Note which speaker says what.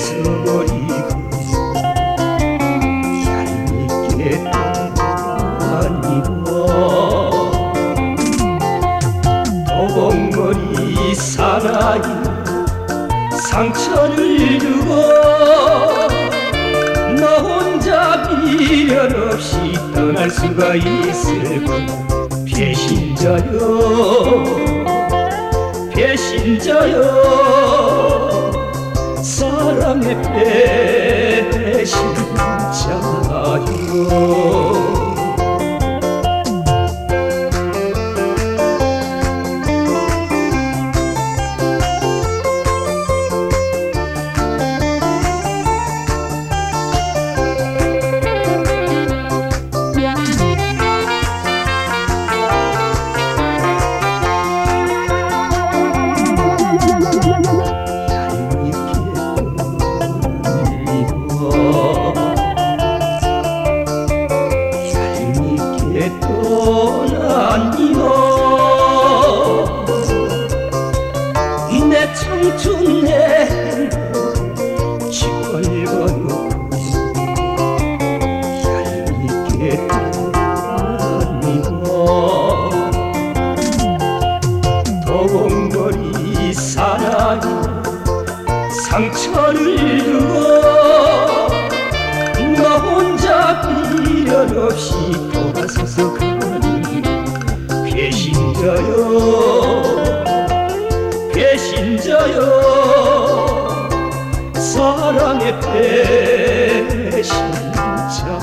Speaker 1: 예슬거리고 얄밉게 떠다니고 도봉거리 사나이 상처를 주고 나 혼자 미련 없이 떠날 수가 있을까 배신자여. 배신자여. 사랑의 배신자여 청춘 내 짓밟아놓고 얄밉게 떠난 이너 더벅머리 사나이 상처를 주고 너 혼자 미련 없이 돌아서서 사랑의 배신자여